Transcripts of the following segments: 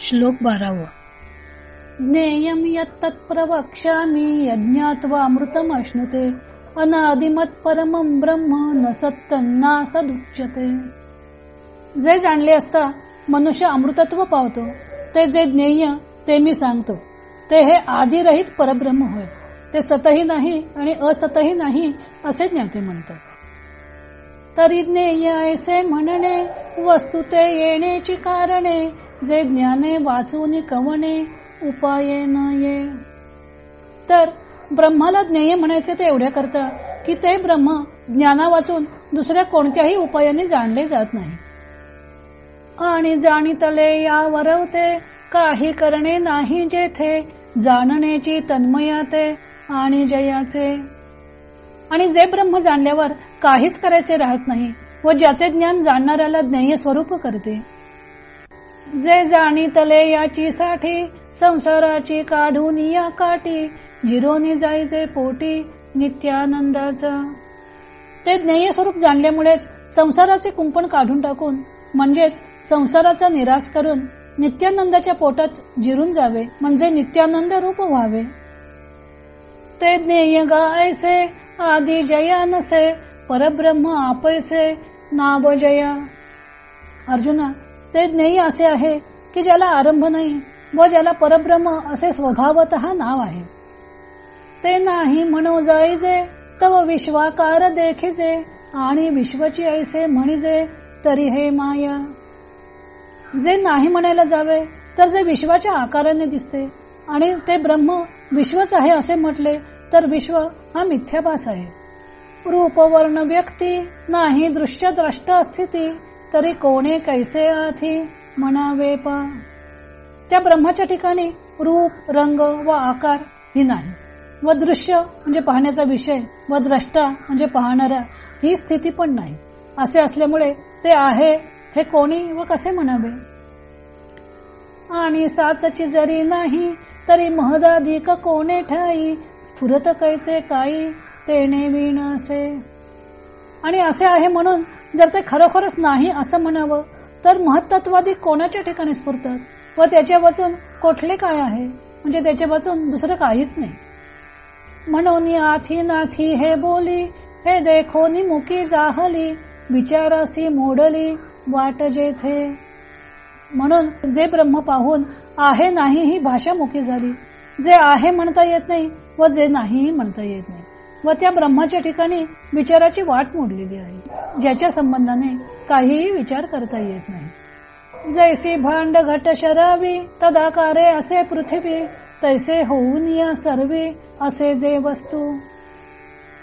श्लोक बारावा. ज्ञेयम यत्तत्प्रवक्ष्यामी यत्तत्प्रवक्ष्यामि यज्ञात्वामृतमश्नुते अनादिमत परमं ब्रह्म न सत्तन्ना सदुच्यते जे जाणले असता मनुष्य अमृतत्व पावतो ते जे ज्ञेय ते मी सांगतो. ते हे आदिरहित परब्रह्म होय. ते सतही नाही आणि असतही नाही असे ज्ञाते म्हणतात. तरी ज्ञेय ऐसे म्हणणे वस्तू ते येण्याची कारणे जे ज्ञाने वाचून कवणे उपाये न ये तर ब्रह्माला ज्ञेय म्हणायचे ते एवढ्या करता की ते ब्रह्म ज्ञाना वाचून दुसऱ्या कोणत्याही उपायाने जाणले जात नाही. आणि जाणीतले या वरवते काही करणे नाही जेथे जाणण्याची तन्मयाते आणि जयाचे. आणि जे ब्रह्म जाणल्यावर काहीच करायचे राहत नाही व ज्याचे ज्ञान जाणणाऱ्याला ज्ञेय स्वरूप करते. जे जाणीतले याची साठी संसाराची काढून या काठी जिरोनी जायचे पोटी नित्यानंदाचा. ते ज्ञेय स्वरूप जाणल्यामुळेच संसाराचे कुंपण काढून टाकून म्हणजेच संसाराचा निराश करून नित्यानंदाच्या पोटात जिरून जावे म्हणजे नित्यानंद रूप व्हावे. ते ज्ञेय गायसे आधी जया नसे परब्रह्म आपैसे नाव जया. अर्जुना ते ज्ञेय असे आहे की ज्याला आरंभ नाही व ज्याला परब्रह्म असे स्वभावत नाव आहे. ते नाही म्हणू जाईजे तव विश्वाकार देखिजे आणि विश्वची ऐसे म्हणिजे तरी हे माया. जे नाही म्हणायला जावे तर जे विश्वाच्या आकाराने दिसते आणि ते ब्रह्म विश्वच आहे असे म्हटले तर विश्व हा मिथ्याभास आहे. रूप वर्ण व्यक्ती नाही दृश्य द्रष्ट स्थिती तरी कोणे कैसे आधी म्हणावे पा? त्या ब्रह्माच्या ठिकाणी रूप रंग व आकार ही नाही. व दृश्य म्हणजे पाहण्याचा विषय व द्रष्टा म्हणजे पाहणारा ही स्थिती पण नाही. असे असल्यामुळे ते आहे हे कोणी व कसे म्हणावे? आणि साचची जरी नाही तरी महदाधिक कोणे ठाई? स्फुरत कैचे काही तेने विण असे. आणि असे आहे म्हणून जर ते खरोखरच नाही असं म्हणावं तर महत्त्ववादी कोणाच्या ठिकाणी स्फुरतात व त्याच्या वाचून कोठले काय आहे? म्हणजे त्याच्या वाचून दुसरं काहीच नाही. म्हणून आथी नाथी हे बोली हे देखो मुकी जाहली विचारासी मोडली वाट जेथे. म्हणून जे ब्रह्म पाहून आहे नाही ही भाषा मुकी झाली जे आहे म्हणता येत नाही व जे नाही म्हणता येत नाही. व त्या ब्रह्माच्या ठिकाणी विचाराची वाट मोडलेली आहे ज्याच्या संबंधाने काहीही विचार करता येत नाही. जैसी भांड घट शरावी तदाकारे असे पृथ्वी तैसे होऊन या सर्वी असे जे वस्तू.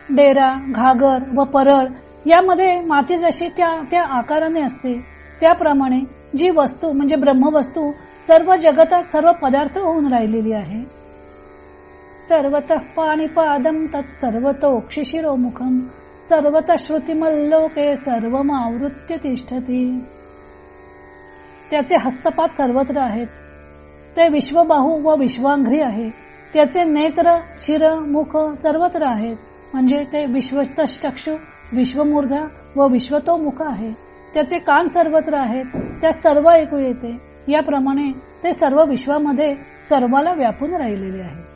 डेरा घागर व परळ यामध्ये माती जशी त्या त्या आकाराने असते त्याप्रमाणे जी वस्तू म्हणजे ब्रह्मवस्तू सर्व जगतात सर्व पदार्थ होऊन राहिलेली आहे. सर्वत पाणीपादम तत् सर्वतोक्षि शिरोमुखम सर्वत श्रुतिमल्लोके सर्व तिष्ठती। त्याचे हस्तपात सर्वत्र आहेत। ते विश्वबाहू व विश्वांघ्री आहे त्याचे नेत्र शिर मुख सर्वत्र आहेत। म्हणजे ते विश्वचक्षु विश्वमूर्धा व विश्वतो मुख आहे। त्याचे कान सर्वत्र आहेत। त्या सर्व ऐकू येते। याप्रमाणे ते सर्व विश्वामध्ये सर्वाला व्यापून राहिलेले आहे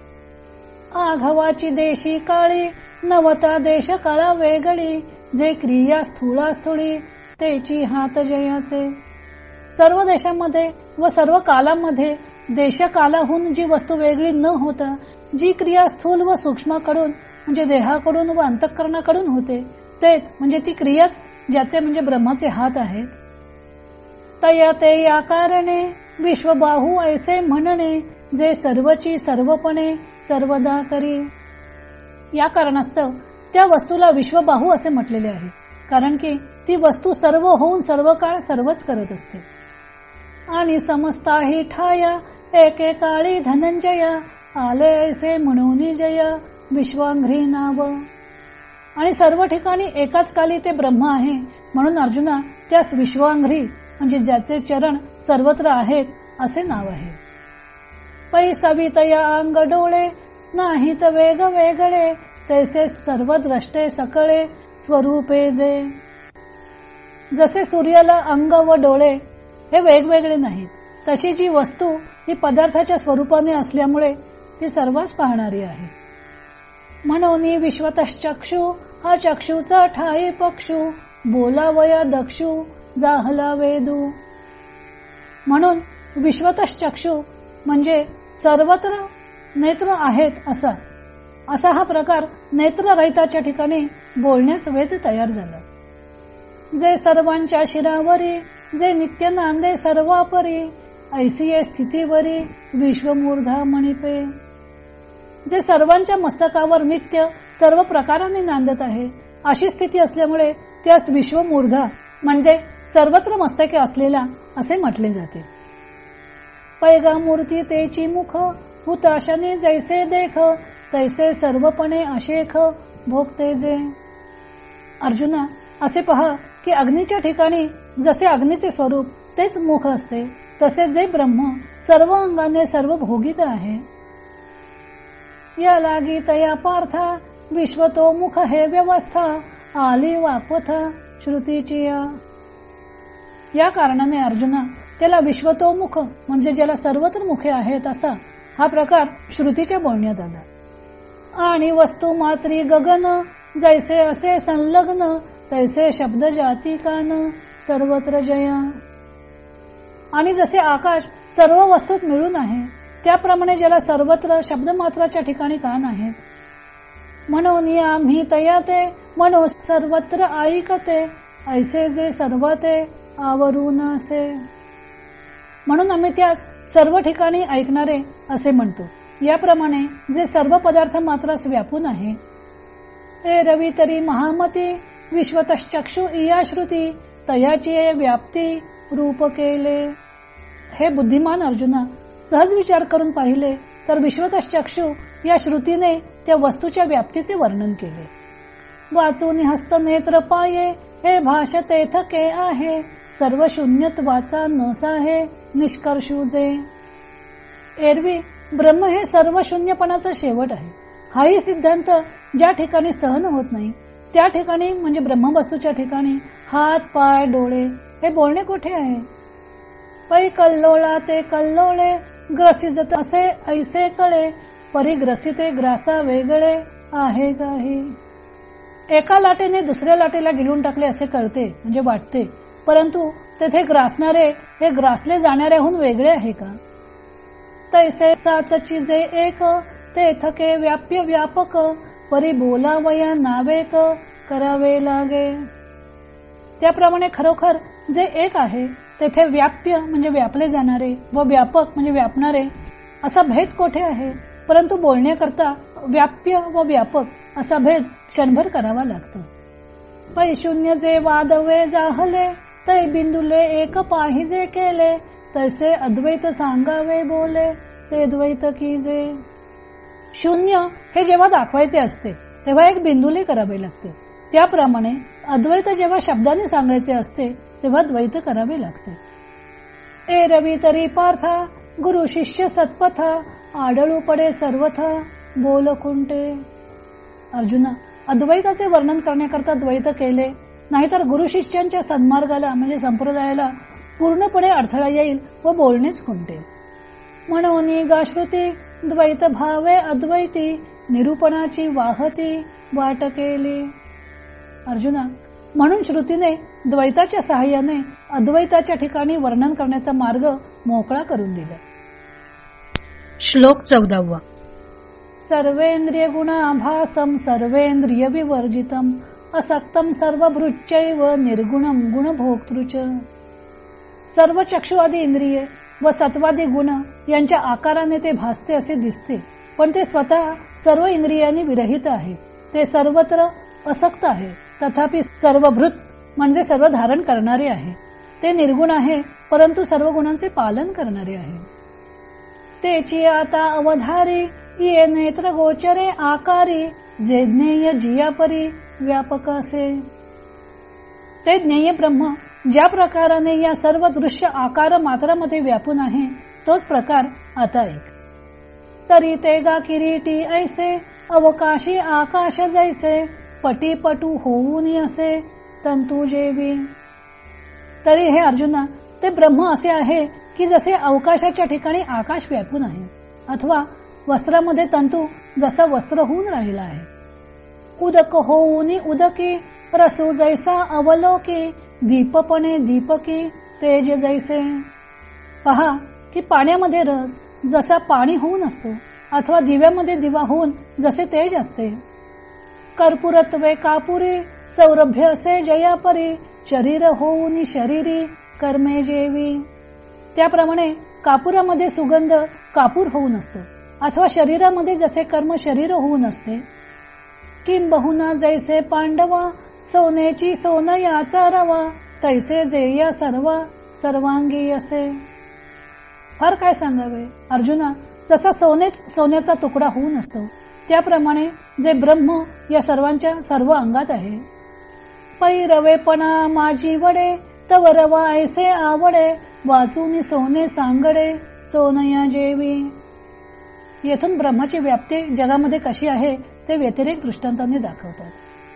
आघवाची देशी काळी नवता देश काळा वेगळी जे क्रिया स्थूळा स्थुळी त्याची हात जयाचे. सर्व देशामध्ये व सर्व कालामध्ये देशकालाहून जी वस्तू वेगळी न होता जी क्रिया स्थूल व सूक्ष्माकडून म्हणजे देहाकडून व अंतःकरणाकडून होते तेच म्हणजे ती क्रियाच ज्याचे म्हणजे ब्रह्माचे हात आहेत. तया ते या कारणे विश्वबाहू ऐसे म्हणणे जे सर्वची सर्वपणे सर्वदा करी. या कारणास्तव त्या वस्तूला विश्वबाहू असे म्हटलेले आहे कारण की ती वस्तू सर्व होऊन सर्व काळ सर्वच करत असते. आणि समजताही ठाया एके काळी धनंजया आले ऐसे म्हणून जया विश्वांघ्री नाव. आणि सर्व ठिकाणी एकाच काली ते ब्रह्म आहे म्हणून अर्जुना त्यास विश्वांघ्री म्हणजे ज्याचे चरण सर्वत्र आहेत असे नाव आहे. पै सवितया अंग डोळे नाही तर वेग वेगळे तैसे सर्व द्रष्टे सकळे स्वरूपे जे. जसे सूर्याला अंग व डोळे हे वेगवेगळे नाहीत. तशी जी वस्तू ही पदार्थाच्या स्वरूपाने असल्यामुळे ती सर्वच पाहणारी आहे. म्हणून विश्वतश्चक्षु हा चक्षुचा ठाई पक्षू बोलावया दक्षु जाहला वेदू. म्हणून विश्वतश्चक्षु म्हणजे सर्वत्र नेत्र आहेत असा. असा हा प्रकार नेत्ररहिताच्या ठिकाणी बोलण्यास वेद तयार झाला. जे सर्वांच्या शिरावरी जे नित्य नांदे सर्वापरी ऐसी स्थितीवरी विश्वमूर्धा मणिपे. जे सर्वांच्या मस्तकावर नित्य सर्व प्रकाराने नांदत आहे अशी स्थिती असल्यामुळे त्यास विश्वमूर्धा म्हणजे सर्वत्र मस्तके असलेला असे म्हटले जाते. पैगा मूर्ती तेची मुख हुताशने जैसे देख तैसे सर्वपणे अशेख भोगते जे. अर्जुना असे पहा की अग्नीच्या ठिकाणी जसे अग्नीचे स्वरूप तेच मुख असते तसे जे ब्रह्म सर्व अंगाने सर्व भोगित आहे. या लागी तया पार्था विश्व तो मुख हे व्यवस्था आली वापथ श्रुतीची या कारणाने अर्जुना त्याला विश्वतोमुख म्हणजे ज्याला सर्वत्र मुखे आहेत असा हा प्रकार श्रुतीच्या बोलण्यात आला. आणि वस्तू मात्री गगन जैसे असे संलग्न तैसे शब्द जाती कान सर्वत्र जया. आणि जसे आकाश सर्व वस्तूत मिळून आहे त्याप्रमाणे ज्याला सर्वत्र शब्दमात्राच्या ठिकाणी कान आहेत. म्हणून आम्ही तयाते म्हणून सर्वत्र ऐकते ऐसे जे सर्व ते आवरून असे. म्हणून आम्ही त्यास सर्व ठिकाणी ऐकणारे असे म्हणतो. याप्रमाणे जे सर्व पदार्थ मात्रास व्यापून आहे. ए रवी तरी महामती विश्वतश्चक्षु इया श्रुती तयाची व्याप्ती रूप केले. हे बुद्धिमान अर्जुना सहज विचार करून पाहिले तर विश्वतश्चक्षु या श्रुतीने त्या वस्तूच्या व्याप्तीचे वर्णन केले. वाचून हस्त नेत्र पाये हे भाष तेथके आहे. सर्व शून्यत्वाचा नसाहे निष्कर्षूजे. एरवी ब्रह्म हे सर्व शून्यपणाचा शेवट आहे. हाही सिद्धांत ज्या ठिकाणी सहन होत नाही त्या ठिकाणी म्हणजे ब्रह्मवस्तूच्या ठिकाणी हात पाय डोळे हे बोलणे कुठे आहे? पै कल्लोळा ते कल्लोळे ग्रसित असे ऐसे कळे परिग्रसिते ग्रासा वेगळे आहे काही. एका लाटेने दुसऱ्या लाटेला गिळून टाकले असे कळते म्हणजे वाटते. परंतु तेथे ग्रासणारे हे ग्रासले जाणाऱ्याहून वेगळे आहे का? तैसे साचची जे एक ते थके व्याप्य व्यापक परी बोलावया नावेक करावे लागे. त्याप्रमाणे खरोखर जे एक आहे तेथे व्याप्य म्हणजे व्यापले जाणारे व व्यापक म्हणजे व्यापणारे असा भेद कोठे आहे? परंतु बोलण्याकरता व्याप्य व व्यापक असा भेद क्षणभर करावा लागतो. पैशून्य जे वादवे जाहले तै बिंदुले एक पाहिजे केले तैसे अद्वैत सांगावे बोले ते द्वैत कीजे शून्य हे जेव्हा दाखवायचे असते तेव्हा एक बिंदुले करावे लागते. त्याप्रमाणे अद्वैत जेव्हा शब्दाने सांगायचे असते तेव्हा द्वैत करावे लागते. ए रवी तरी पार्था गुरु शिष्य सत्पथा आडळू पडे सर्वथा बोल कुंटे अर्जुना अद्वैताचे वर्णन करण्याकरता द्वैत केले नाहीतर गुरु शिष्यांच्या सन्मार्गाला म्हणजे संप्रदायाला पूर्णपणे अडथळा येईल व बोलणेच खुंटे. म्हणून गाश्रुती द्वैत भावे अद्वैती निरूपणाची वाहती वाट केली अर्जुना म्हणून श्रुतीने द्वैताच्या सहाय्याने अद्वैताच्या ठिकाणी वर्णन करण्याचा मार्ग मोकळा करून दिला. श्लोक चौदावा. सर्वेंद्रिय गुणाभासम सर्वेंद्रिय विवर्जितम असक्तम सर्वभृच्चैव निर्गुणम गुणभोक्तृच. सर्व चक्षुवादी इंद्रिये व सत्वादी गुण यांच्या आकाराने ते भासते असे दिसते पण ते स्वतः सर्व इंद्रियांनी विरहित आहे. ते सर्वत्र असक्त आहे तथापि सर्वभृत म्हणजे सर्व धारण करणारे आहे. ते निर्गुण आहे परंतु सर्व गुणांचे पालन करणारे आहे. तेची आता अवधारी ये नेत्र गोचरे आकारी जे ज्ञेय जियापरी व्यापक असे. ते ज्ञेय ब्रह्म ज्या प्रकाराने या सर्व दृश्य आकार मात्रामध्ये व्यापून आहे तोच प्रकार आता एक. तरी ते गा किरीटी ऐसे अवकाशी आकाश जैसे पटी पटू होऊन असे तंतू जेवी. तरी हे अर्जुना ते ब्रह्म असे आहे की जसे अवकाशाच्या ठिकाणी आकाश व्यापून आहे अथवा वस्त्रामध्ये तंतू जसा वस्त्र होऊन राहिला आहे. उदक होऊन उदकी रसू जैसा अवलोकी दीपपणे दीपकी तेज जैसे. पहा की पाण्यामध्ये रस जसा पाणी होऊन असतो अथवा दिव्यामध्ये दिवा होऊन जसे तेज असते. कर्पूरत्वे कापुरी सौरभ्य असे जयापरी शरीर होऊन शरीरी कर्मे जेवी. त्याप्रमाणे कापुरामध्ये सुगंध कापूर होऊन असतो अथवा शरीरामध्ये जसे कर्म शरीर होऊन असते किंबहुना जैसे पांडवा सोन्याची सोन याचा रवा तैसे जेय सर्व सर्वांगी असे. फार काय सांगावे? अर्जुना जसा सोनेच सोन्याचा तुकडा होऊन असतो त्याप्रमाणे जे ब्रह्म या सर्वांच्या सर्व अंगात आहे. पैरवेपणा माझी वडे तव रवा ऐसे आवडे वाचून सोने सांगडे सोनया जेवी. येथून ब्रह्माची व्याप्ती जगामध्ये कशी आहे ते व्यतिरिक्त दृष्टांताने दाखवतात.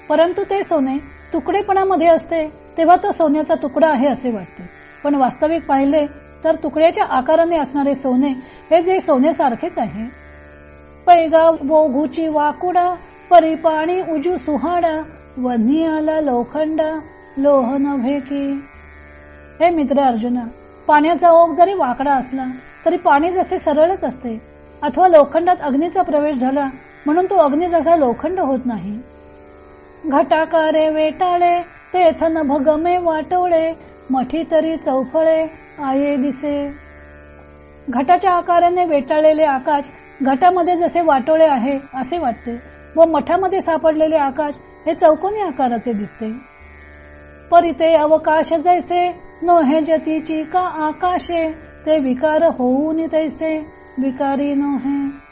परंतु ते सोने तुकडेपणामध्ये असते तेव्हा तो सोन्याचा तुकडा आहे असे वाटते. पण वास्तविक पाहिले तर तुकड्याच्या आकाराने असणारे सोने हे जे सोन्यासारखेच आहे. पैगा वोघूची वाकुडा परिपाणी उजू सुहाडा वधी आला लोखंडा लोहन भेकी. हे मित्र अर्जुना पाण्याचा ओघ जरी वाकडा असला तरी पाणी जसे सरळच असते. अथवा लोखंडात अग्नीचा प्रवेश झाला म्हणून तो अग्नी जसा लोखंड होत नाही. घटाकारे वेटाळे तेथन भगमे वाटवळे मठी तरी चौफळे आये दिसे. घटाच्या आकाराने वेटाळलेले आकाश घटामध्ये जसे वाटोळे आहे असे वाटते व मठामध्ये सापडलेले आकाश हे चौकोनी आकाराचे दिसते. परिते अवकाश जैसे नोहे जतीची का आकाशे ते विकार होऊन तैसे विकारी नोहे.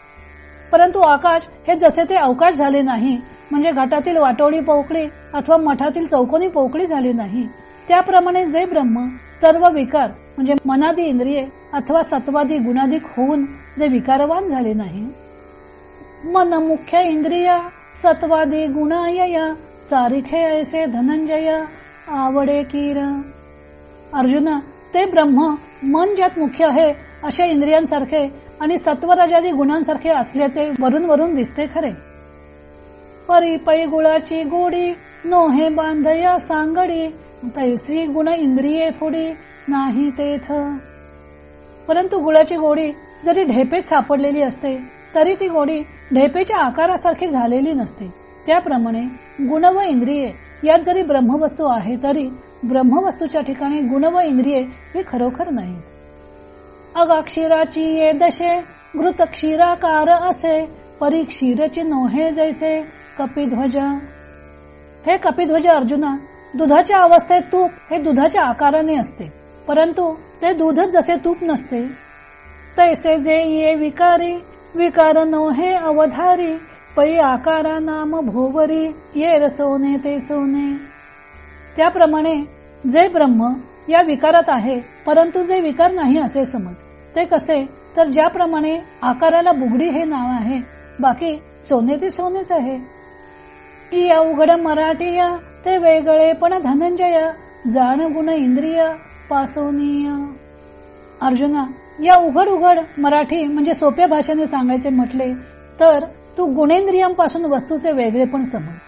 परंतु आकाश हे जसे ते अवकाश झाले नाही म्हणजे घाटातील वाटोळी पोकळी अथवा मठातील चौकोनी पोकळी झाली नाही. त्याप्रमाणे जे ब्रह्म सर्व विकार म्हणजे मनादी इंद्रिये अथवा सत्वादी गुणाधिक होऊन जे विकारवान झाले नाही. मन मुख्य इंद्रिया सत्वादी गुणाय सारिखे ऐसे धनंजय आवडे किर. अर्जुन ते ब्रह्म मन ज्यात मुख्य आहे अशा इंद्रियांसारखे आणि सत्वराजादी गुणांसारखे असल्याचे वरून वरून दिसते खरे. परी पै गुळाची गोडी नोहे बांधया सांगडी तैसी गुण इंद्रिये फुडी नाही तेथ. परंतु गुळाची गोडी जरी ढेपेत सापडलेली असते तरी ती गोडी ढेपेच्या आकारासारखी झालेली नसते. त्याप्रमाणे गुण व इंद्रिये यात जरी ब्रह्मवस्तू आहे तरी ब्रह्मवस्तूच्या ठिकाणी गुण व इंद्रिये हे खरोखर नाहीत. अगाक्षीराची ये दशे घृत क्षीराकार असे. परी क्षीरचे नोहे जैसे कपिध्वज. हे कपिध्वज अर्जुना दुधाच्या अवस्थेत तूप हे दुधाच्या आकाराने असते. परंतु ते दूधच जसे तूप नसते. तैसे जे ये विकारी विकार नोहे अवधारी. पै आकारा नाम भोवरी ये रसोने ते सोने. त्याप्रमाणे जे ब्रह्म या विकारात आहे परंतु जे विकार नाही असे समज ते कसे? तर ज्याप्रमाणे आकाराला बुगडी हे नाव आहे बाकी सोने ते सोनेच आहे. या उघड मराठी या ते वेगळे पण धनंजय जाण गुण इंद्रिय पासोनीय. अर्जुना या उघड उघड मराठी म्हणजे सोप्या भाषेने सांगायचे म्हटले तर तू गुणेंद्रियांपासून वस्तूचे वेगळे पण समज.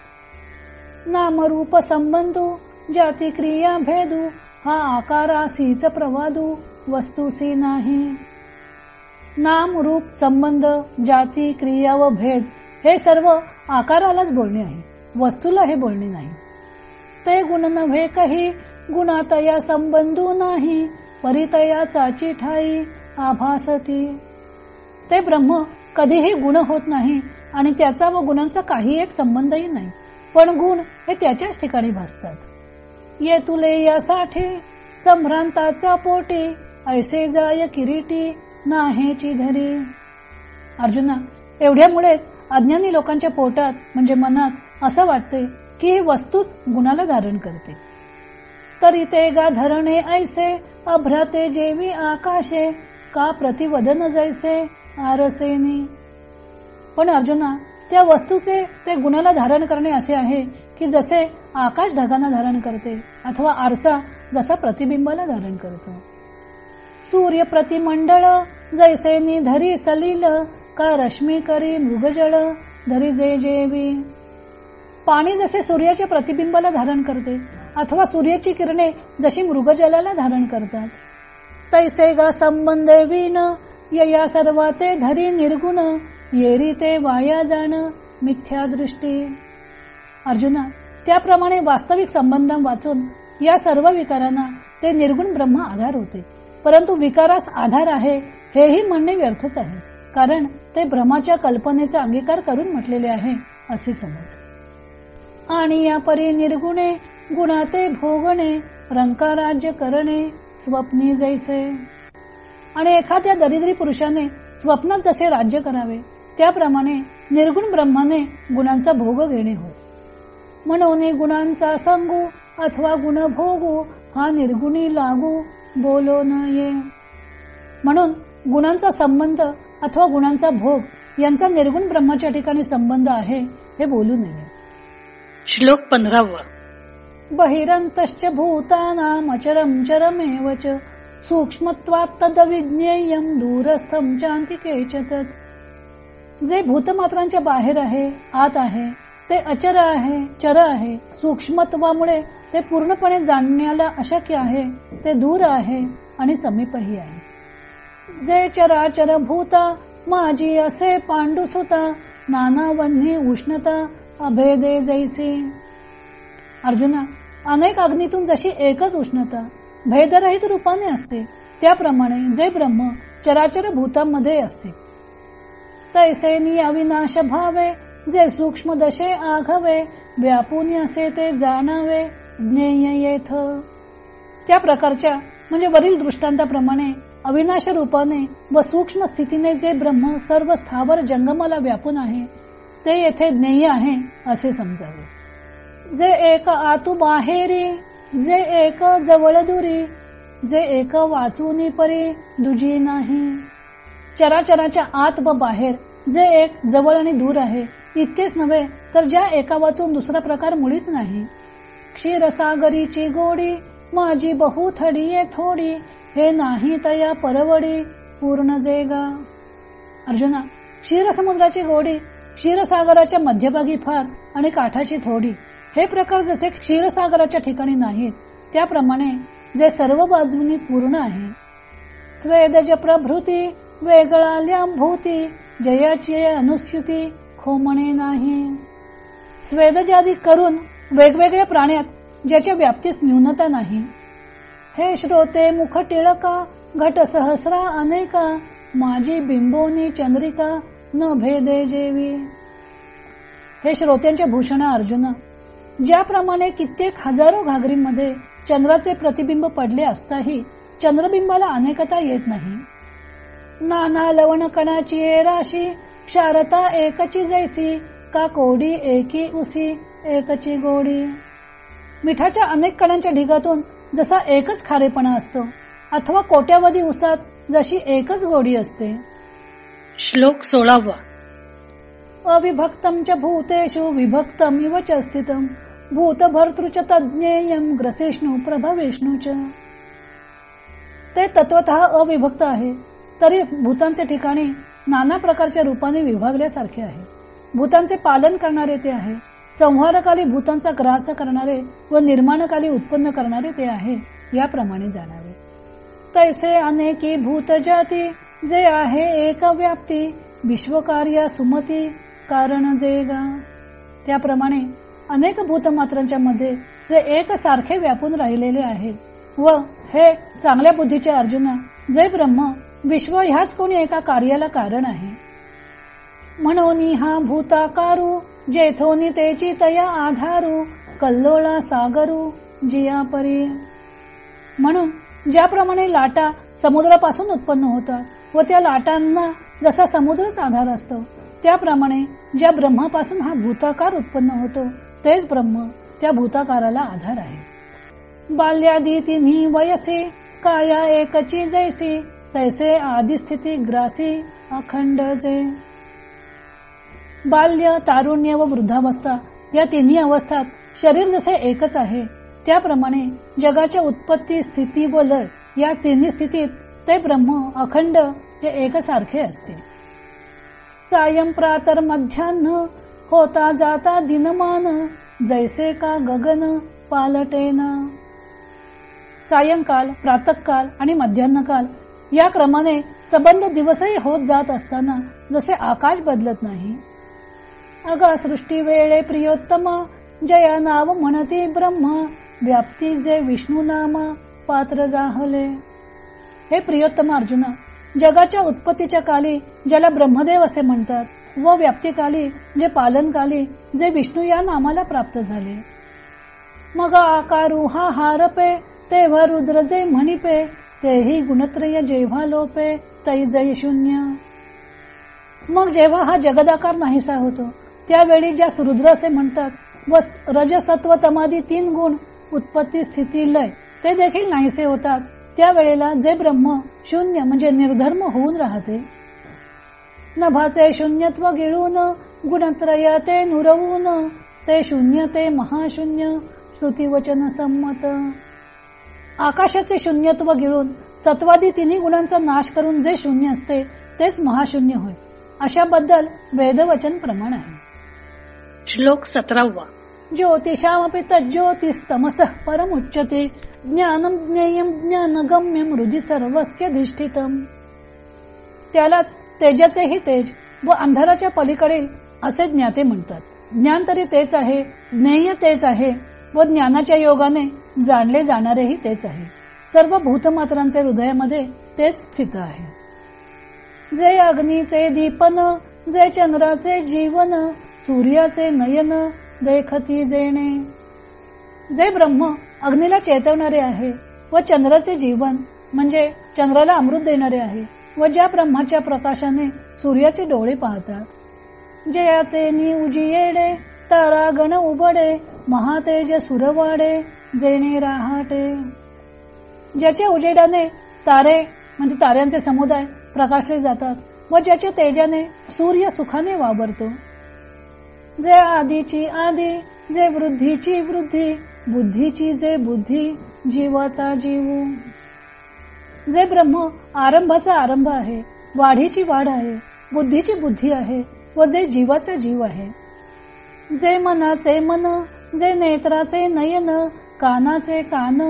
नामरूप संबंधू जाती क्रिया भेदू हा आकारासीच प्रवादू वस्तूसी नाही. नाम रूप संबंध जाती क्रिया व भेद हे सर्व आकारालाच बोलणे आहे. वस्तूला हे बोलणे नाही. ते गुण नव्हे काही गुणातया संबंधू नाही परितया चाची ठाई आभासती. ते ब्रह्म कधीही गुण होत नाही आणि त्याचा व गुणांचा काही एक संबंधही नाही. पण गुण हे त्याच्याच ठिकाणी भासतात. ये तुले या यासाठी संभ्रांताच्या पोटी ऐसे जाय किरीटी नाहेची धरी अर्जुना एवढ्यामुळेच अज्ञानी लोकांच्या पोटात म्हणजे मनात असं वाटते की ही वस्तूच गुणाला धारण करते. तरी ते गा धरणे ऐसे अभ्रते जेवी आकाशे का प्रतिवदन जैसे आरसेनी. पण अर्जुना त्या वस्तूचे ते गुणाला धारण करणे असे आहे की जसे आकाश ढगांना धारण करते अथवा आरसा जसा प्रतिबिंबाला धारण करतो. सूर्य प्रतिमंडळ जैसे निधरी सलील का रश्मी करी मृगजळ धरी जे जेवी. पाणी जसे सूर्याच्या प्रतिबिंबाला धारण करते अथवा सूर्याची किरणे जशी मृगजलाला धारण करतात. तैसे गा संबंधे विण या सर्वाते धरी निर्गुण येरी ते वाया जाण मिथ्या दृष्टी अर्जुना त्याप्रमाणे वास्तविक संबंध वाचून या सर्व विकारांना ते निर्गुण ब्रह्म आधार होते. परंतु विकारास आधार आहे हेही म्हणणे व्यर्थच आहे. कारण ते भ्रमाच्या कल्पनेचा अंगीकार करून म्हटलेले आहे असे समज. आणि या परी निर्गुणे गुणाते भोगणे रंकाराज्य करणे स्वप्नी जैसे. आणि एखाद्या दरिद्री पुरुषाने स्वप्नात जसे राज्य करावे त्याप्रमाणे निर्गुण ब्रह्माने गुणांचा भोग घेणे होय. म्हणून गुणांचा संगू अथवा गुण भोगू हा निर्गुणी लागू बोलो न ये. म्हणून गुणांचा संबंध अथवा गुणांचा भोग यांचा निर्गुण ब्रह्माच्या ठिकाणी संबंध आहे हे बोलू नये. श्लोक पंधरावा. बहिरंतश्च भूतानामचरम चरमेव च सूक्ष्मत्वात विज्ञेयम दूरस्थम चांतिके च तत् जे भूतमात्रांच्या बाहेर आहे आत आहे ते अचर आहे चर आहे. सूक्ष्मत्वामुळे ते पूर्णपणे जाणण्याला अशक्य आहे. ते दूर आहे आणि समीपही आहे. जे चराचर भूता माझी असे पांडुसुता नाना वन्ही उष्णता अभेदे जैसी. अर्जुना अनेक अग्नीतून जशी एकच उष्णता भेदरहित रूपाने असते त्याप्रमाणे जे ब्रह्म चराचर भूतांमध्ये असते. तैसे अविनाश भावे जे सूक्ष्म दशे आघवे व्यापून असे ते जाणावे ज्ञेय येथ. त्या प्रकारच्या म्हणजे वरील दृष्टांताप्रमाणे अविनाश रूपाने व सूक्ष्म स्थितीने जे ब्रह्म सर्व स्थावर जंगमाला व्यापून आहे ते येथे ज्ञेय आहे असे समजावे. जे एक आतू बाहेरी जे एक जवळ दुरी जे एक वाचून परी दुजी नाही. चराचराच्या आत व बाहेर जे एक जवळ आणि दूर आहे इतकेच नव्हे तर ज्या एका वाचून दुसरा प्रकार मुळीच नाही. क्षीरसागरीची गोडी माझी बहुथडी थोडी हे नाही तया परवडी पूर्ण जेगा. अर्जुना क्षीरसमुद्राची गोडी क्षीरसागराच्या मध्यभागी फार आणि काठाची थोडी. हे प्रकार जसे क्षीरसागराच्या ठिकाणी नाहीत त्याप्रमाणे जे सर्व बाजूनी पूर्ण आहे. स्वेदज प्रभृती वेगळा भूती जयाची अनुस्युती हो खोमणे नाही. स्वेदजादी करून वेगवेगळ्या प्राण्यात ज्याच्या व्याप्तीस न्यूनता नाही. हे श्रोते मुख टिळका घट सहस्रा अनेका माझी बिंबोनी चंद्रिका न भेदे जेवी. हे श्रोत्यांच्या भूषण अर्जुन ज्याप्रमाणे कित्येक हजारो घागरीमध्ये चंद्राचे प्रतिबिंब पडले असताही चंद्रबिंबाला अनेकता येत नाही. नाना लवण कणाची राशी क्षारता एकची जैसी का कोडी एकी उसी एकची गोडी? मिठाच्या अनेक कणांच्या ढिगातून जसा एकच खारेपणा असतो अथवा कोट्यावधी उसात जशी एकच गोडी असते. श्लोक सोळावा. अविभक्तम च भूतेषु विभक्तम इव च स्थितम भूत भर्तृच तज्ञेयम ग्रसेष्णू प्रभविष्णू च ते तत्वत अविभक्त आहे तरी भूतांचे ठिकाणी नाना प्रकारच्या रूपाने विभागल्यासारखे आहे. भूतांचे पालन करणारे ते आहे. संहारकाली भूतांचा ग्रास करणारे व निर्माणकाली उत्पन्न करणारे ते आहे याप्रमाणे जाणावे. तैसे अनेकी भूत जाती जे आहे एक व्याप्ती विश्वकार्य सुमती कारण जे गा त्याप्रमाणे अनेक भूतमात्रांच्या मध्ये जे एक सारखे व्यापून राहिलेले आहे व हे चांगल्या बुद्धीचे अर्जुन जे ब्रह्म विश्व ह्याच कोणी एका कार्याला कारण आहे. म्हणून हा भूताकारू जेथोनी तेची तया आधारू कल्लोळा सागरू जिया परी. म्हणून ज्याप्रमाणे लाटा समुद्रापासून उत्पन्न होतात व त्या लाटांना जसा समुद्रच आधार असतो त्याप्रमाणे ज्या ब्रह्मापासून हा भूताकार उत्पन्न होतो तेच ब्रह्म त्या भूताकाराला आधार आहे. बाल्यादी तिन्ही वयसी काया एकची जैसी तैसे आदिस्थिती ग्रासी अखंड जे। बाल्य तारुण्य व वृद्धावस्था या तिन्ही अवस्थात शरीर जसे एकच आहे त्याप्रमाणे जगाच्या उत्पत्ती स्थिती व लय या तिन्ही स्थितीत ते ब्रह्म अखंड हे एकसारखे असते. सायं प्रातर मध्यान्ह होता जाता दिनमान जैसे का गगन पालटेन. सायंकाल प्रातकाल आणि मध्यान्हकाल या क्रमाने संबंध दिवसही होत जात असताना जसे आकाश बदलत नाही. अगा सृष्टी वेळे प्रियोत्तम जया नाव म्हणती ब्रह्म व्याप्ती जे विष्णू नामा पात्र जाहले. हे प्रियोत्तम अर्जुना जगाच्या उत्पत्तीच्या काली ज्याला ब्रह्मदेव असे म्हणतात व व्याप्तीकाली जे पालनकाली जे विष्णू या नामाला प्राप्त झाले. मग आकारू हा हारपे तेव्हा रुद्र जे म्हणिपे तेही गुणत्रय जेव्हा लोपे तै जय शून्य. मग जेव्हा हा जगदाकार नाहीसा होतो त्यावेळी ज्या सुरुद्र असे म्हणतात व रजसत्व तमादी तीन गुण उत्पत्ती स्थिती लय ते देखील नाहीसे होतात. त्यावेळेला जे ब्रह्म शून्य म्हणजे निर्धर्म होऊन राहते. नभाचे शून्यत्व गिळून गुणत्रय ते नुरवून ते शून्य ते महाशून्य श्रुतीवचन संमत. आकाशाचे शून्यत्व गिळून सत्वादी तिन्ही गुणांचा नाश करून जे शून्य असते तेच महाशून्य होय. अशाबद्दल वेदवचन प्रमाण आहे. श्लोक सतरावा. ज्योतिषामपि तज्ज्योतिस्तमस परमुच्यते ज्ञानम ज्ञेयम ज्ञानगम्यम हृदि सर्वस्य धिष्ठितम. त्यालाच तेजाचेही तेज व अंधाराच्या पलीकडील असे ज्ञाते म्हणतात. ज्ञान तरी तेच आहे ज्ञेय तेच आहे व ज्ञानाच्या योगाने जाणले जाणारेही तेच आहे. सर्व भूतमात्रांचे हृदयामध्ये तेच स्थित आहे. जे अग्नीचे दीपन जे चंद्राचे जीवन सूर्याचे नयन देखती जेणे. जे ब्रह्म अग्नीला चेतवणारे आहे व चंद्राचे जीवन म्हणजे चंद्राला अमृत देणारे आहे व ज्या ब्रह्माच्या प्रकाशाने सूर्याचे डोळे पाहतात. जयाचे नि उजियेडे तारा गण उबडे महातेज सुरवाडे जेणे राहाटे। ज्याच्या उजेडाने तारे म्हणजे ताऱ्यांचे समुदाय प्रकाशले जातात व ज्याच्या तेजाने सूर्य सुखाने वावरतो. जे आधीची आधी जे वृद्धीची वृद्धी बुद्धीची जे बुद्धी जीवाचा जीव. जे ब्रह्म आरंभाचा आरंभ आहे वाढीची वाढ आहे बुद्धीची बुद्धी आहे व जे जीवाचा जीव आहे. जे मनाचे मन जे नेत्राचे नयन कानाचे कान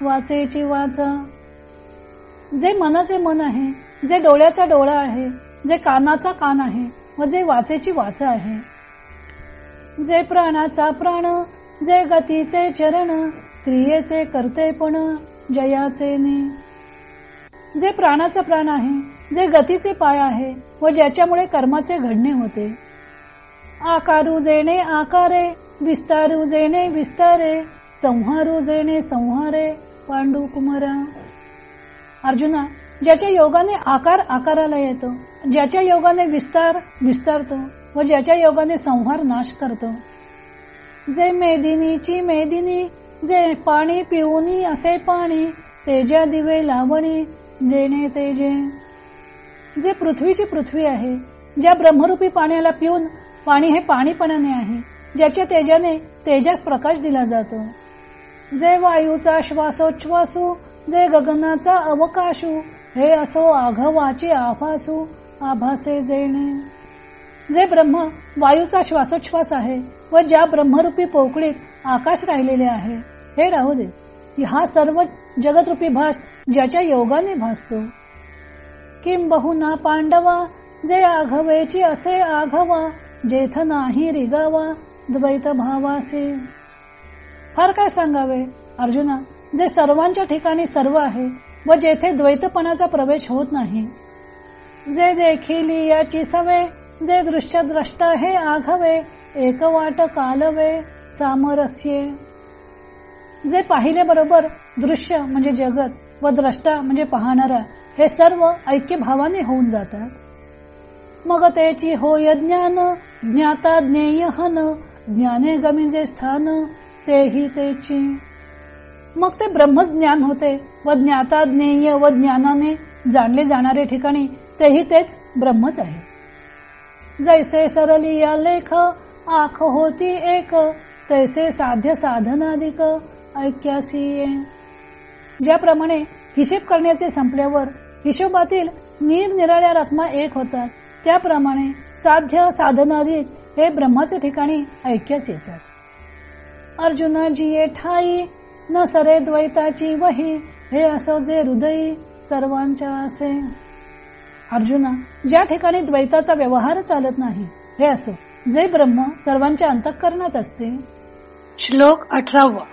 वाचेची वाच जे मनाचे मन आहे जे डोळ्याचा डोळा आहे जे कानाचा कान आहे व जे वाचेची वाच आहे. जे प्राणाचा प्राण जे गतीचे चरण क्रियेचे कर्तेपण जयाचे ने. जे प्राणाचा प्राण आहे जे गतीचे पाय आहे व ज्याच्यामुळे कर्माचे घडणे होते. आकारू जेणे आकारे विस्तारू जेणे विस्तारे संहारू जेणे संहारे पांडू कुमारा. अर्जुना ज्याच्या योगाने आकार आकाराला येतो ज्याच्या योगाने विस्तार विस्तारतो व ज्याच्या योगाने संहार नाश करतो. जे मेदिनीची मेदिनी जे पाणी पिऊनी असे पाणी तेजा दिवे लावणी जेणे तेजे जे पृथ्वीची पृथ्वी आहे ज्या ब्रह्मरूपी पाण्याला पिऊन पाणी हे पाणीपणाने आहे ज्याच्या तेजाने तेजास प्रकाश दिला जातो. जे वायूचा श्वासोच्छ्वासू जे गगनाचा अवकाशू हे असो आघवाची आभासू आभासे जेणे. जे ब्रह्म वायूचा श्वासोच्छ्वास आहे व ज्या ब्रह्मरूपी पोकळीत आकाश राहिलेले आहे हे राहू दे. हा सर्व जगतरूपी भास ज्याच्या योगाने भासतो. किम बहुना पांडवा जे आघवेची असे आघवा जेथ नाही रिगावा द्वैत भावासे. फार काय सांगावे? अर्जुना जे सर्वांच्या ठिकाणी सर्व आहे व जेथे द्वैतपणाचा प्रवेश होत नाही जे देखील याची सवे जे दृश्य द्रष्टा हे आघवे एक वाट कालवे सामरस्ये. जे पाहिले बरोबर दृश्य म्हणजे जगत व द्रष्टा म्हणजे पाहणारा हे सर्व ऐक्य भावाने होऊन जातात. मग त्याची होय ज्ञान ज्ञाता ज्ञेय हन ज्ञाने गमिजे स्थान तेही त्याची मग ते ब्रह्मच ज्ञान होते व ज्ञाता ज्ञेय व ज्ञानाने जाणले जाणारे ठिकाणी तेही तेच ब्रह्मच आहे. जैसे सरलिया लेख आख होती एक तैसे साध्य साधनाधिक ऐक्यासी ज्याप्रमाणे हिशेब करण्याचे संपल्यावर हिशोबातील निरनिराळ्या रकमा एक होतात. त्याप्रमाणे साध्य साधनाधिक हे ब्रह्माच्या ठिकाणी ऐक्यास येतात. अर्जुना जी ठाई न सरे द्वैताची वही हे असो जे हृदयी सर्वांच्या असे. अर्जुना ज्या ठिकाणी द्वैताचा व्यवहार चालत नाही हे असो जे ब्रह्म सर्वांच्या अंतःकरणात असते. श्लोक अठरावा.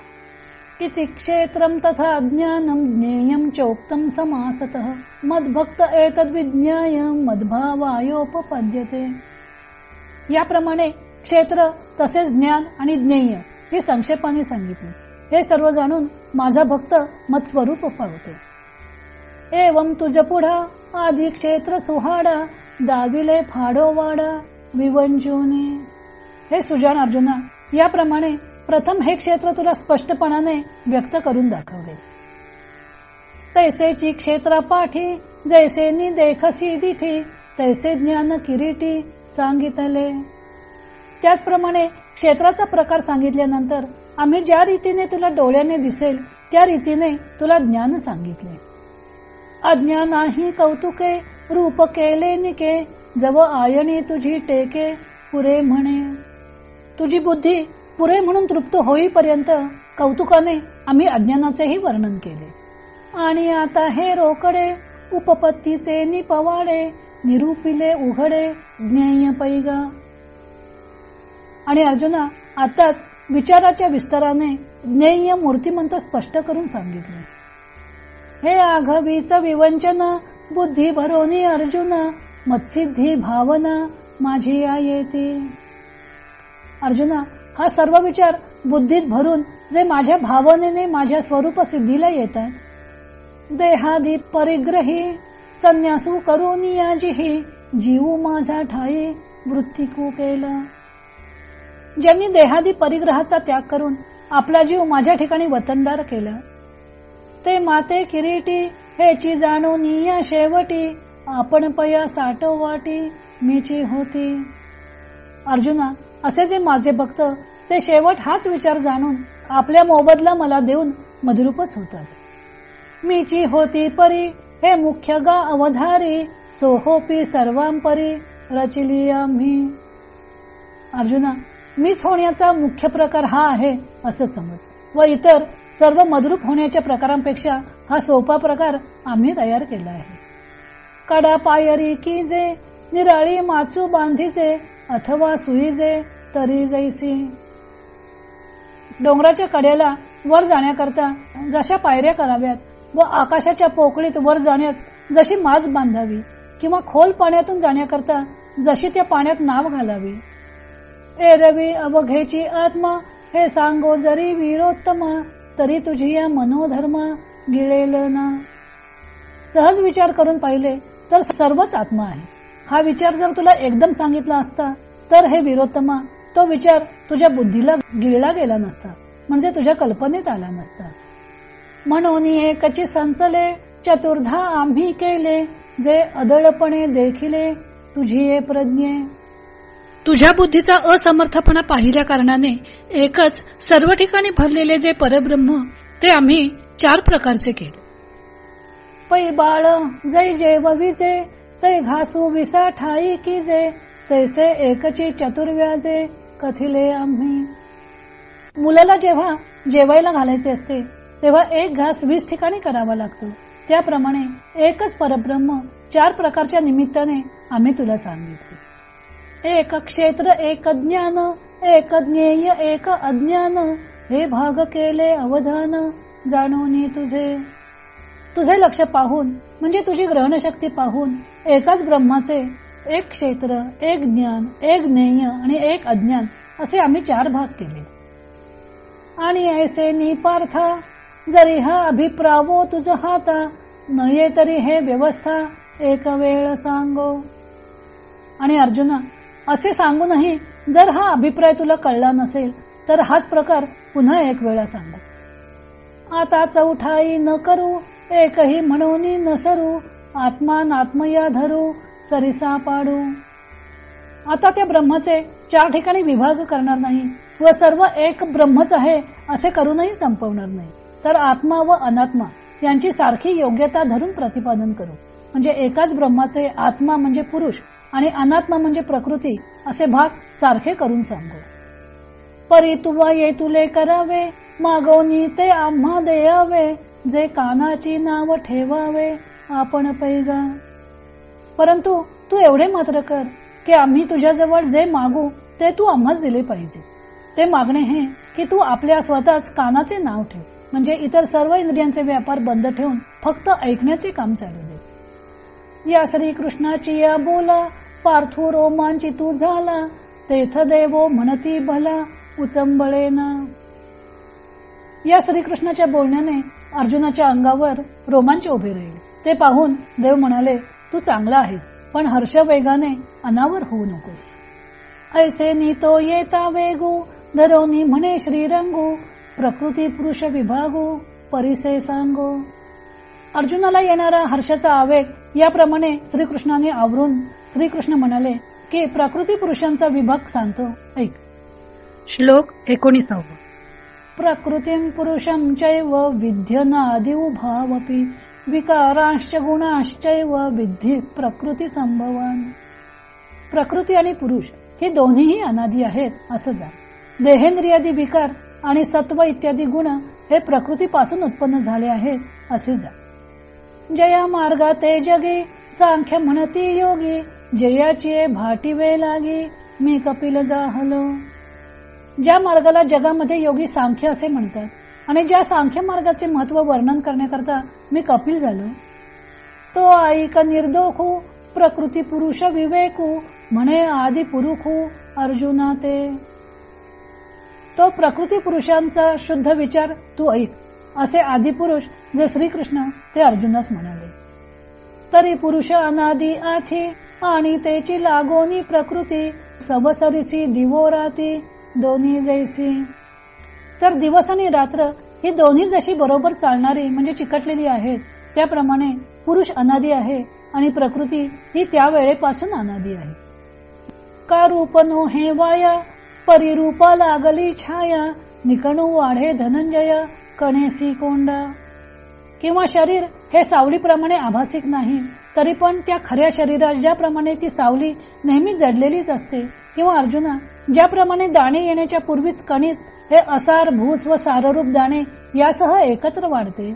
इति क्षेत्रम तथा ज्ञानम ज्ञेयम चोक्तम समासत मदभक्त एतद्विज्ञाय मदभावायोपपद्यते. याप्रमाणे क्षेत्र तसेच ज्ञान आणि ज्ञेय हे संक्षेपाने सांगितले. हे सर्व जाणून माझा भक्त मत स्वरूप पावतो. एवम तुझ पुढा आधी क्षेत्र सुहाडा दाविले फाडो वाडा विवंजुने हे सुजान अर्जुना याप्रमाणे प्रथम हे क्षेत्र तुला स्पष्टपणाने व्यक्त करून दाखवले. तैसेची क्षेत्र पाठी जैसे नि देखसी दिठी तैसे ज्ञान किरीटी सांगितले. त्याचप्रमाणे क्षेत्राचा प्रकार सांगितल्यानंतर आम्ही ज्या रीतीने तुला डोळ्याने दिसेल त्या रीतीने तुला ज्ञान सांगितले. अज्ञानाही कौतुके रूप केले निके जव आयणी तुझी टेके पुरे म्हणे. तुझी बुद्धी पुरे म्हणून तृप्त होईपर्यंत कौतुकाने आम्ही अज्ञानाचेही वर्णन केले. आणि आता हे रोकडे उपपत्तीचे निपवाडे निरूपिले उघडे ज्ञेय पैगा. आणि अर्जुना आताच विचाराच्या विस्ताराने ज्ञेय मूर्तिमंत स्पष्ट करून सांगितले. हे आघवीच विवंचन बुद्धी भरोनी अर्जुन मत्सिद्धी भावना माझी येते अर्जुना हा सर्व विचार बुद्धीत भरून जे माझ्या भावनेने माझ्या स्वरूप सिद्धीला येतात देहादी परिग्रही संन्यासू करून याजीही जीव माझा ठाई वृत्तिकू केला. ज्यांनी देहादी परिग्रहाचा त्याग करून आपला जीव माझ्या ठिकाणी वतनदार केला. ते माते किरीटी हेची जाणून या शेवटी आपण पया साठो वाटी मीची होती. अर्जुना असे जे माझे भक्त ते शेवट हाच विचार जाणून आपल्या मोबदला मला देऊन मधुरूपच होतात. मीची होती परी हे मुख्य गा अवधारी सोहोपी सर्वांपरी रचिली आम्ही. अर्जुना मीच होण्याचा मुख्य प्रकार हा आहे असं समज व इतर सर्व मदरूप होण्याच्या प्रकारांपेक्षा हा सोपा प्रकार आम्ही तयार केला आहे. कडा पायरी की जे निराळी माचू बांधीचे अथवा सुईजे तरी जैसी. डोंगराच्या कड्याला वर जाण्याकरता जशा पायऱ्या कराव्यात व आकाशाच्या पोकळीत वर जाण्यास जशी माज बांधावी किंवा खोल पाण्यातून जाण्याकरता जशी त्या पाण्यात नाव घालावी एरवी अवघेची आत्मा हे सांगो जरी वीरोत्तमा तरी तुझी या मनोधर्म गिळेल ना. सहज विचार करून पाहिले तर सर्वच आत्मा आहे. हा विचार जर तुला एकदम सांगितला असता तर हे विरोत्तमा तो विचार तुझ्या बुद्धीला गिळला गेला नसता म्हणजे तुझ्या कल्पनेत आला नसता. म्हणून कची संचले चतुर्धा आम्ही केले जे अदळपणे देखिले तुझी ये प्रज्ञे. तुझ्या बुद्धीचा असमर्थपणा पाहिल्या कारणाने एकच सर्व ठिकाणी भरलेले जे परब्रह्म ते आम्ही चार प्रकारचे केले. पै बाळ जै जेवविजे तै घासू विसा ठाई की जे तैसे एकची चतुर्व्याजे कथिले आम्ही. मुलाला जेव्हा जेवायला घालायचे असते तेव्हा एक घास वीस ठिकाणी करावा लागतो. त्याप्रमाणे एकच परब्रह्म चार प्रकारच्या निमित्ताने आम्ही तुला सांगितले. एक क्षेत्र एक ज्ञान एक ज्ञेय एक अज्ञान हे भाग केले अवधान जाणून तुझे तुझे लक्ष पाहून म्हणजे तुझी ग्रहणशक्ती पाहून एकाच ब्रह्माचे एक क्षेत्र एक ज्ञान एक ज्ञेय आणि एक अज्ञान असे आम्ही चार भाग केले आणि ऐसे निपार्था जरी हा अभिप्रावो तुझ हाता नये तरी हे व्यवस्था एक वेळ सांगो आणि अर्जुना असे सांगूनही जर हा अभिप्राय तुला कळला नसेल तर हाच प्रकार पुन्हा एक वेळा सांगू. आता चौठाई न करू एकही म्हणून नसरू आत्मान आत्मया धरू सरिसा पाडू. आता त्या ब्रह्माचे चार ठिकाणी विभाग करणार नाही व सर्व एक ब्रह्मच आहे असे करूनही संपवणार नाही. तर आत्मा व अनात्मा यांची सारखी योग्यता धरून प्रतिपादन करू. म्हणजे एकाच ब्रह्माचे आत्मा म्हणजे पुरुष आणि अनात्मा म्हणजे प्रकृती असे भाग सारखे करून सांगू. परी तुवा ये तुले करावे मागवनी ते आम्हा देयावे जे कानाची नाव ठेवावे आपण पैग. परंतु तू एवढे मात्र कर की आम्ही तुझ्याजवळ जे मागू ते तू आम्हाच दिले पाहिजे. ते मागणे हे की तू आपल्या स्वतःच कानाचे नाव ठेव. म्हणजे इतर सर्व इंद्रियांचे व्यापार बंद ठेवून फक्त ऐकण्याचे काम चालू या श्रीकृष्णाची या बोला पार्थो रोमांची तू झाला तेथ देवो म्हणती भला उचंबळे या श्रीकृष्णाच्या बोलण्याने अर्जुनाच्या अंगावर रोमांच उभे राहील. ते पाहून देव म्हणाले तू चांगला आहेस पण हर्ष वेगाने अनावर होऊ नकोस. ऐसे नी तो येता वेगू धरोनी म्हणे श्रीरंगू प्रकृती पुरुष विभागू परिसे सांगू. अर्जुनाला येणारा हर्षाचा आवेग याप्रमाणे श्रीकृष्णाने आवरून श्रीकृष्ण म्हणाले की प्रकृती पुरुषांचा विभाग सांगतो. ऐक. श्लोक एकोणीसावा. प्रकृतीं पुरुषं चैव विद्यनादि उभावपि विकारांश्च गुणांश्चैव विद्धी प्रकृती संभवान. प्रकृती आणि पुरुष हे दोन्हीही अनादी आहेत असं जा. देहेंद्रियादी विकार आणि सत्व इत्यादी गुण हे प्रकृतीपासून उत्पन्न झाले आहेत असे जा. जया मार्गा ते जगी सांख्य म्हणती योगी जयाची भाटी वे लागी मी कपिल जाहलो. ज्या मार्गाला जगामध्ये योगी सांख्य असे म्हणतात आणि ज्या सांख्य मार्गाचे महत्त्व वर्णन करण्याकरता मी कपिल झालो. तो ऐक निर्दोखू प्रकृती पुरुष विवेकू म्हणे आदि पुरुखू अर्जुना ते. तो प्रकृती पुरुषांचा शुद्ध विचार तू ऐक. असे आदिपुरुष जे श्रीकृष्ण ते अर्जुनास म्हणाले. तरी पुरुष अनादी आथी आणि त्याची लागोनी प्रकृती सबसरीसी दिवो राती दोन्ही जैसी. तर दिवस आणि रात्र ही दोन्ही जशी बरोबर चालणारी म्हणजे चिकटलेली आहेत त्याप्रमाणे पुरुष अनादी आहे आणि प्रकृती ही त्या वेळेपासून अनादी आहे. का रूप नो हे वाया परिरूपा लागली छाया निकणू वाढे धनंजया कणेसी कोंडा. किंवा शरीर हे सावलीप्रमाणे आभासिक नाही तरी पण त्या खऱ्या शरीरात ज्याप्रमाणे ती सावली नेहमी जडलेलीच असते किंवा अर्जुना ज्याप्रमाणे दाणे येण्याच्या पूर्वीच कणीस हे असार भूस व साररूप दाणे यासह एकत्र वाढते.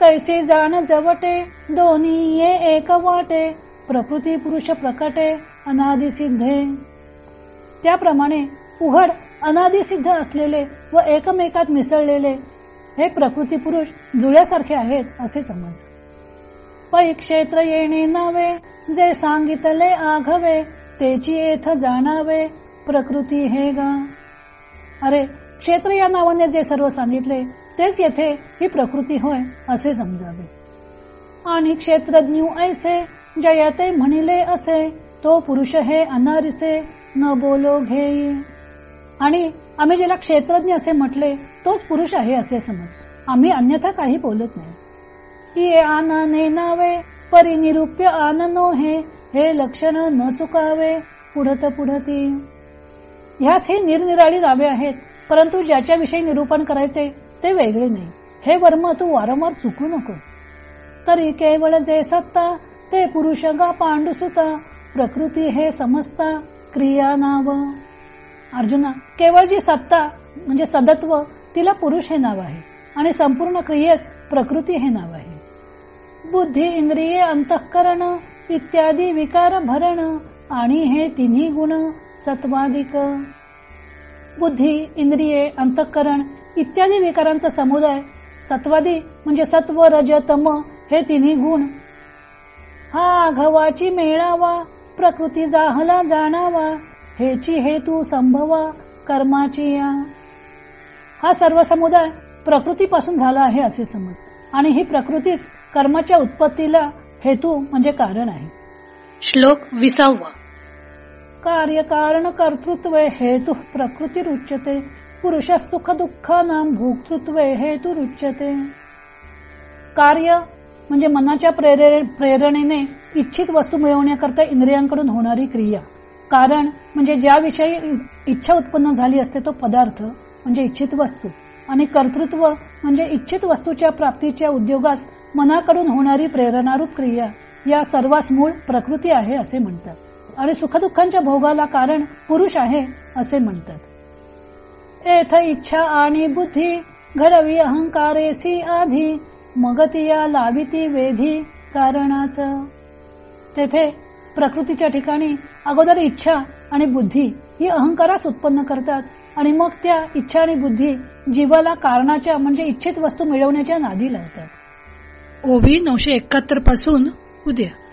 तैसे जाण जवटे दोन्ही ये एक वाटे प्रकृती पुरुष प्रकटे अनादि सिद्धे. त्याप्रमाणे उघड अनादिसिद्ध असलेले व एकमेकात मिसळलेले हे प्रकृती पुरुष जुळ्यासारखे आहेत असे समज. पै क्षेत्र येणे नावे जे सांगितले आघवे तेची येथ जाणावे प्रकृती हे गा. अरे क्षेत्र या नावाने जे सर्व सांगितले तेच येथे ही प्रकृती होय असे समजावे. आणि क्षेत्रज्ञ ऐसे जयाते म्हणिले असे तो पुरुष हे अनारिसे न बोलो घेई. आणि आम्ही ज्याला क्षेत्रज्ञ असे म्हटले तोच पुरुष आहे असे समज आम्ही अन्यथा काही बोलत नाही. ये आनाने नावे परिनिरूप्य आननो हे हे लक्षण न चुकावे पुढत पुढती ह्यास ही निरनिराळी नावे आहेत परंतु ज्याच्या विषयी निरूपण करायचे ते वेगळे नाही. हे वर्म तू वारंवार चुकू नकोस. तरी केवळ जे सत्ता ते पुरुष गा पांडुसुता प्रकृती हे समजता क्रिया नाव. अर्जुना केवळ जी सत्ता म्हणजे सदत्व तिला पुरुष हे नाव आहे आणि संपूर्ण क्रियेस प्रकृती हे नाव आहे. बुद्धी इंद्रिये अंतःकरण इत्यादी विकार भरण आणि हे तिन्ही गुण सत्वाधिक. बुद्धी इंद्रिये अंतःकरण इत्यादी विकारांचा समुदाय सत्वादी म्हणजे सत्व रज तम हे तिन्ही गुण. हा आघवाची मेळावा प्रकृती जाहला जाणावा हेची हेतू संभवा कर्माची या. हा सर्व समुदाय प्रकृतीपासून झाला आहे असे समज. आणि ही प्रकृतीच कर्माच्या उत्पत्तीला हेतू म्हणजे कारण आहे. श्लोक विसावा. कार्य कारण कर्तृत्व हेतु प्रकृती रुच्यते. पुरुष सुख दुःख नाम भोक्तृत्व हेतू रुच्यते. कार्य म्हणजे मनाच्या प्रेरे प्रेरणेने इच्छित वस्तू मिळवण्याकरता इंद्रियांकडून होणारी क्रिया. कारण म्हणजे ज्याविषयी इच्छा उत्पन्न झाली असते तो पदार्थ. म्हणजे इच्छित वस्तू. आणि कर्तृत्व म्हणजे इच्छित वस्तूच्या प्राप्तीच्या उद्योगास मनाकडून होणारी प्रेरणारूप क्रिया या सर्वास मूळ प्रकृती आहे असे म्हणतात. आणि सुखदुःखांच्या भोगाला कारण पुरुष आहे असे म्हणतात. एथ इच्छा आणि बुद्धी घडवी अहंकारेसी आधी मगतिया लाविती वेधी कारणाच. तेथे प्रकृतीच्या ठिकाणी अगोदर इच्छा आणि बुद्धी ही अहंकारास उत्पन्न करतात आणि मग त्या इच्छा आणि बुद्धी जीवाला कारणाच्या म्हणजे इच्छित वस्तू मिळवण्याच्या नादी लावतात. ओवी नऊशे एकाहत्तरपासून उद्या.